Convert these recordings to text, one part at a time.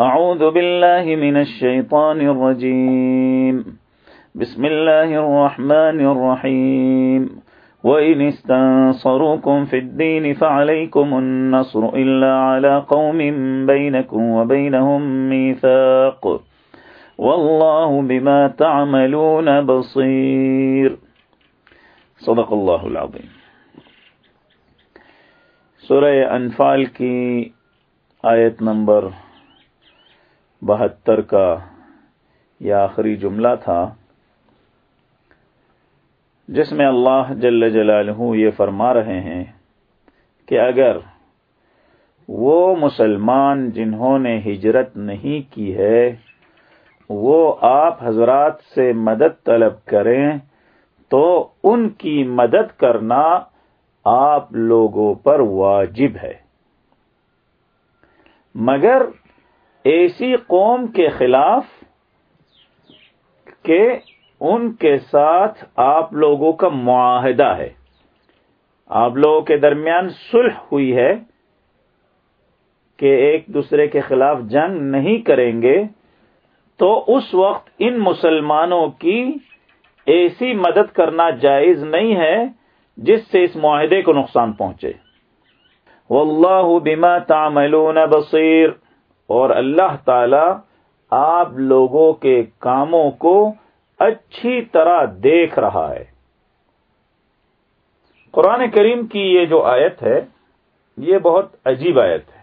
أعوذ بالله من الشيطان الرجيم. بسم الله الرحمن الرحيم. وإن استنصروكم في الدين فعليكم النصر إلا على قوم بينكم وبينهم ميثاق. والله بما تعملون بصير. صدق الله العظيم. سورہ انفال کی آیت نمبر بہتر کا یہ آخری جملہ تھا، جس میں اللہ جل جلالہ یہ فرما رہے ہیں کہ اگر وہ مسلمان جنہوں نے ہجرت نہیں کی ہے، وہ آپ حضرات سے مدد طلب کریں تو ان کی مدد کرنا آپ لوگوں پر واجب ہے۔ مگر ایسی قوم کے خلاف کہ ان کے ساتھ آپ لوگوں کا معاہدہ ہے۔ آپ لوگوں کے درمیان صلح ہوئی ہے کہ ایک دوسرے کے خلاف جنگ نہیں کریں گے، تو اس وقت ان مسلمانوں کی ایسی مدد کرنا جائز نہیں ہے جس سے اس معاہدے کو نقصان پہنچے۔ واللہ بما تعملون بصیر۔ اور اللہ تعالی آپ لوگوں کے کاموں کو اچھی طرح دیکھ رہا ہے۔ قرآن کریم کی یہ جو آیت ہے، یہ بہت عجیب آیت ہے۔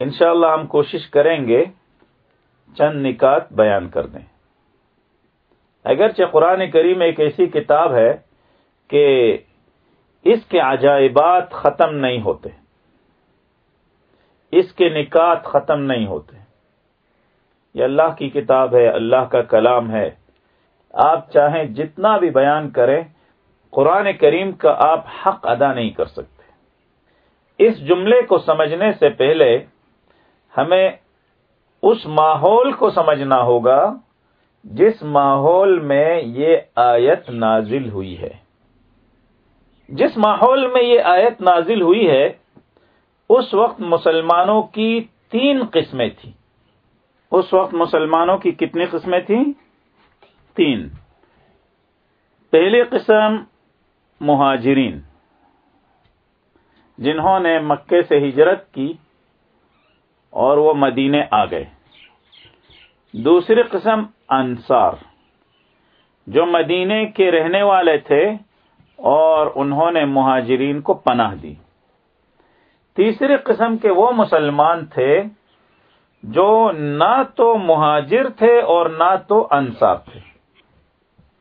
انشاءاللہ ہم کوشش کریں گے چند نکات بیان کر دیں۔ اگرچہ قرآن کریم ایک ایسی کتاب ہے کہ اس کے عجائبات ختم نہیں ہوتے۔ اس کے نکات ختم نہیں ہوتے۔ یہ اللہ کی کتاب ہے، اللہ کا کلام ہے۔ آپ چاہیں جتنا بھی بیان کریں، قرآن کریم کا آپ حق ادا نہیں کر سکتے۔ اس جملے کو سمجھنے سے پہلے ہمیں اس ماحول کو سمجھنا ہوگا جس ماحول میں یہ آیت نازل ہوئی ہے۔ جس ماحول میں یہ آیت نازل ہوئی ہے اس وقت مسلمانوں کی تین قسمیں تھیں۔ اس وقت مسلمانوں کی کتنی قسمیں تھیں؟ تین۔ پہلی قسم مہاجرین، جنہوں نے مکے سے ہجرت کی اور وہ مدینے آ گئے۔ دوسری قسم انصار، جو مدینے کے رہنے والے تھے اور انہوں نے مہاجرین کو پناہ دی۔ تیسری قسم کے وہ مسلمان تھے جو نہ تو مہاجر تھے اور نہ تو انصار تھے۔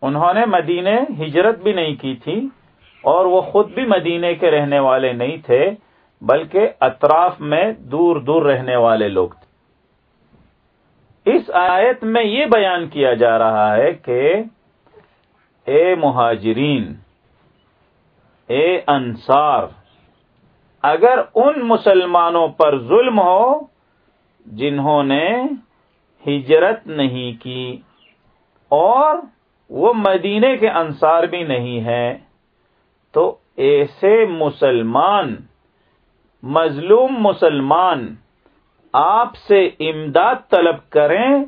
انہوں نے مدینے ہجرت بھی نہیں کی تھی اور وہ خود بھی مدینے کے رہنے والے نہیں تھے، بلکہ اطراف میں دور دور رہنے والے لوگ تھے۔ اس آیت میں یہ بیان کیا جا رہا ہے کہ اے مہاجرین، اے انصار اگر ان مسلمانوں پر ظلم ہو جنہوں نے ہجرت نہیں کی اور وہ مدینے کے انصار بھی نہیں ہیں تو ایسے مسلمان، مظلوم مسلمان آپ سے امداد طلب کریں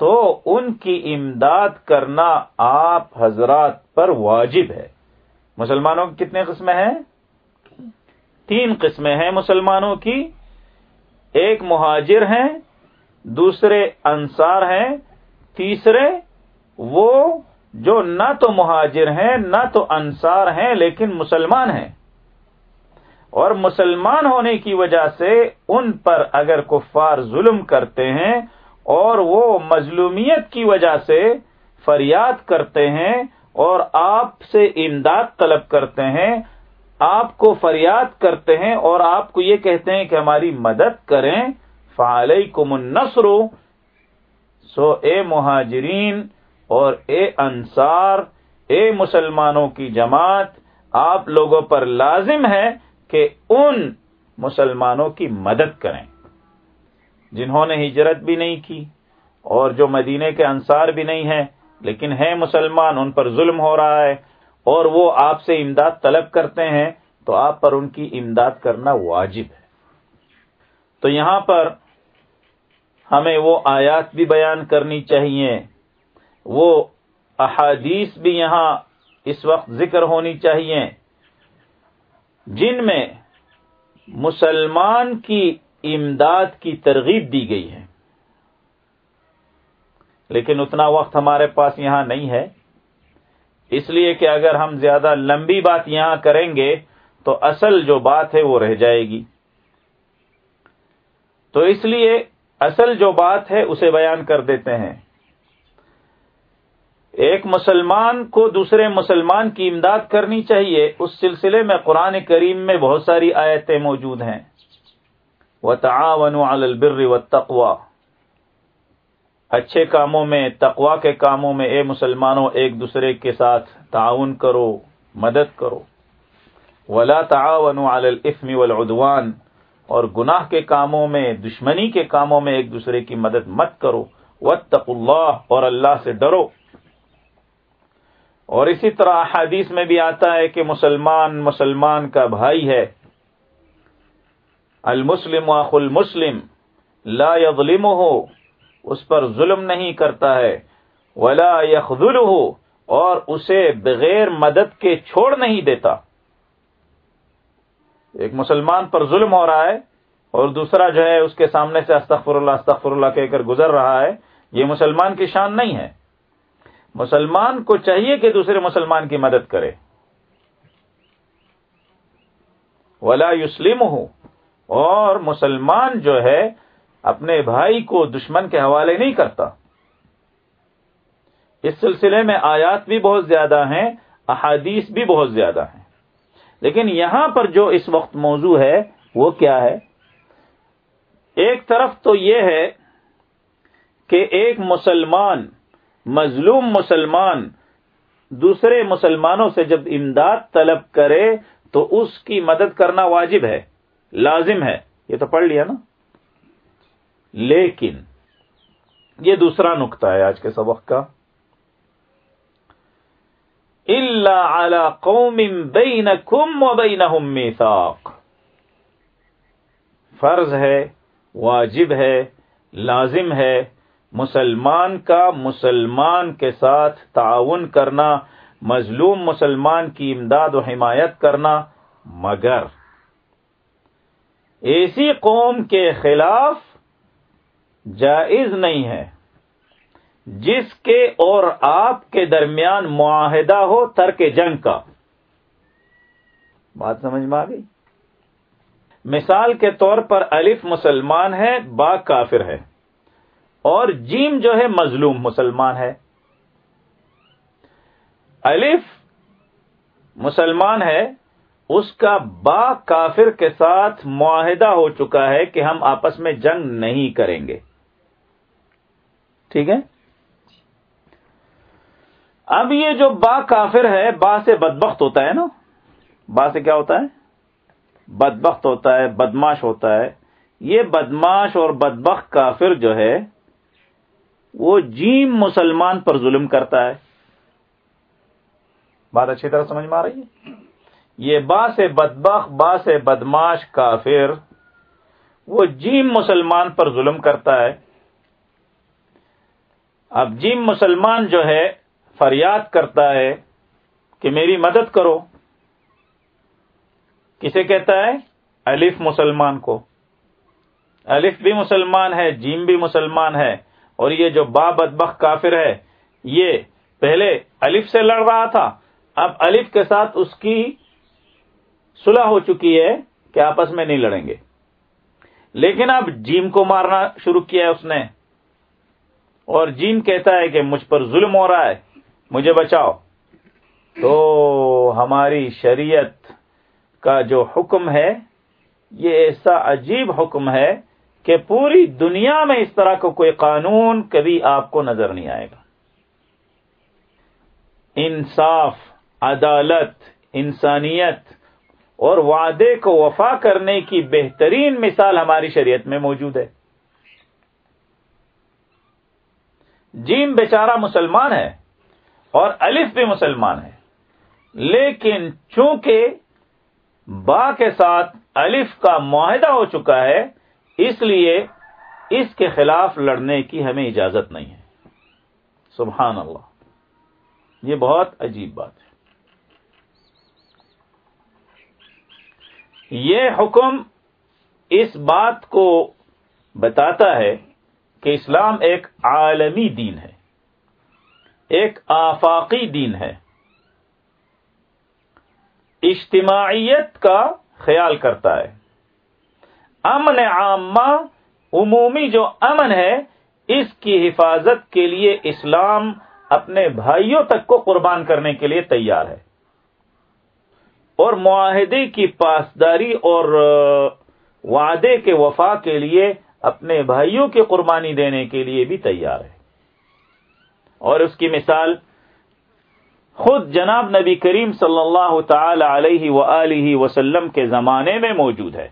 تو ان کی امداد کرنا آپ حضرات پر واجب ہے۔ مسلمانوں کی کتنے قسمیں ہیں؟ تین قسمیں ہیں مسلمانوں کی۔ ایک مہاجر ہیں، دوسرے انصار ہیں، تیسرے وہ جو نہ تو مہاجر ہیں، نہ تو انصار ہیں، لیکن مسلمان ہیں۔ اور مسلمان ہونے کی وجہ سے ان پر اگر کفار ظلم کرتے ہیں اور وہ مظلومیت کی وجہ سے فریاد کرتے ہیں اور آپ سے امداد طلب کرتے ہیں آپ کو فریاد کرتے ہیں اور آپ کو یہ کہتے ہیں کہ ہماری مدد کریں فعال کو سو اے مہاجرین اور اے انصار، اے مسلمانوں کی جماعت، آپ لوگوں پر لازم ہے کہ ان مسلمانوں کی مدد کریں۔ جنہوں نے ہجرت بھی نہیں کی اور جو مدینے کے انصار بھی نہیں ہیں، لیکن ہے مسلمان، ان پر ظلم ہو رہا ہے۔ اور وہ آپ سے امداد طلب کرتے ہیں، تو آپ پر ان کی امداد کرنا واجب ہے۔ تو یہاں پر ہمیں وہ آیات بھی بیان کرنی چاہیے۔ وہ احادیث بھی یہاں اس وقت ذکر ہونی چاہیے۔ جن میں مسلمان کی امداد کی ترغیب دی گئی ہے۔ لیکن اتنا وقت ہمارے پاس یہاں نہیں ہے۔ اس لیے کہ اگر ہم زیادہ لمبی بات یہاں کریں گے تو اصل جو بات ہے وہ رہ جائے گی۔ تو اس لیے اصل جو بات ہے اسے بیان کر دیتے ہیں۔ ایک مسلمان کو دوسرے مسلمان کی امداد کرنی چاہیے، اس سلسلے میں قرآن کریم میں بہت ساری آیتیں موجود ہیں۔ وہ تعاون البر و تقوا اچھے کاموں میں تقوا کے کاموں میں اے مسلمانوں ایک دوسرے کے ساتھ تعاون کرو، مدد کرو۔ ولا تعاون الفم والعدوان۔ اور گناہ کے کاموں میں، دشمنی کے کاموں میں ایک دوسرے کی مدد مت کرو۔ وط اللہ اور اللہ سے ڈرو۔ اور اسی طرح حدیث میں بھی آتا ہے کہ مسلمان مسلمان کا بھائی ہے۔ المسلم واخ المسلم لا یظلم ہو اس پر ظلم نہیں کرتا ہے۔ ولا یخذل ہو اور اسے بغیر مدد کے چھوڑ نہیں دیتا۔ ایک مسلمان پر ظلم ہو رہا ہے اور دوسرا جو ہے اس کے سامنے سے استغفر اللہ استغفر اللہ کہہ کر گزر رہا ہے، یہ مسلمان کی شان نہیں ہے۔ مسلمان کو چاہیے کہ دوسرے مسلمان کی مدد کرے۔ ولا یسلم ہو اور مسلمان جو ہے اپنے بھائی کو دشمن کے حوالے نہیں کرتا۔ اس سلسلے میں آیات بھی بہت زیادہ ہیں، احادیث بھی بہت زیادہ ہیں۔ لیکن یہاں پر جو اس وقت موضوع ہے، وہ کیا ہے؟ ایک طرف تو یہ ہے کہ ایک مسلمان، مظلوم مسلمان دوسرے مسلمانوں سے جب امداد طلب کرے تو اس کی مدد کرنا واجب ہے، لازم ہے۔ یہ تو پڑھ لیا نا؟ لیکن یہ دوسرا نقطہ ہے آج کے سبق کا۔ اللہ قوم بینکم و بینہم میثاق فرض ہے، واجب ہے، لازم ہے مسلمان کا مسلمان کے ساتھ تعاون کرنا، مظلوم مسلمان کی امداد و حمایت کرنا۔ مگر ایسی قوم کے خلاف جائز نہیں ہے۔ جس کے اور آپ کے درمیان معاہدہ ہو ترک جنگ کا۔ بات سمجھ میں آ گئی؟ مثال کے طور پر الف مسلمان ہے، با کافر ہے۔ اور جیم جو ہے، مظلوم مسلمان ہے۔ الف مسلمان ہے، اس کا با کافر کے ساتھ معاہدہ ہو چکا ہے کہ ہم آپس میں جنگ نہیں کریں گے۔ ٹھیک ہے؟ اب یہ جو با کافر ہے، با سے بدبخت ہوتا ہے نا؟ با سے کیا ہوتا ہے؟ بدبخت ہوتا ہے، بدماش ہوتا ہے۔ یہ بدماش اور بدبخت کافر جو ہے، وہ جیم مسلمان پر ظلم کرتا ہے۔ بات اچھی طرح سمجھ میں آ رہی ہے؟ یہ با سے بدبخ با سے بدماش کافر، وہ جیم مسلمان پر ظلم کرتا ہے۔ اب جیم مسلمان جو ہے فریاد کرتا ہے کہ میری مدد کرو۔ کسے کہتا ہے؟ الف مسلمان کو۔ الف بھی مسلمان ہے، جیم بھی مسلمان ہے۔ اور یہ جو با بدبخ کافر ہے، یہ پہلے الف سے لڑ رہا تھا۔ اب الف کے ساتھ اس کی صلح ہو چکی ہے کہ آپس میں نہیں لڑیں گے۔ لیکن اب جیم کو مارنا شروع کیا ہے اس نے۔ اور جیم کہتا ہے کہ مجھ پر ظلم ہو رہا ہے، مجھے بچاؤ۔ تو ہماری شریعت کا جو حکم ہے، یہ ایسا عجیب حکم ہے کہ پوری دنیا میں اس طرح کا کوئی قانون کبھی آپ کو نظر نہیں آئے گا۔ انصاف، عدالت، انسانیت اور وعدے کو وفا کرنے کی بہترین مثال ہماری شریعت میں موجود ہے۔ جیم بیچارہ مسلمان ہے اور الف بھی مسلمان ہے۔ لیکن چونکہ با کے ساتھ الف کا معاہدہ ہو چکا ہے، اس لیے اس کے خلاف لڑنے کی ہمیں اجازت نہیں ہے۔ سبحان اللہ۔ یہ بہت عجیب بات ہے۔ یہ حکم اس بات کو بتاتا ہے کہ اسلام ایک عالمی دین ہے، ایک آفاقی دین ہے۔ اجتماعیت کا خیال کرتا ہے۔ امن عامہ، عمومی جو امن ہے، اس کی حفاظت کے لیے اسلام اپنے بھائیوں تک کو قربان کرنے کے لیے تیار ہے۔ اور معاہدے کی پاسداری اور وعدے کے وفا کے لیے اپنے بھائیوں کی قربانی دینے کے لیے بھی تیار ہے۔ اور اس کی مثال خود جناب نبی کریم صلی اللہ تعالی علیہ و وسلم کے زمانے میں موجود ہے۔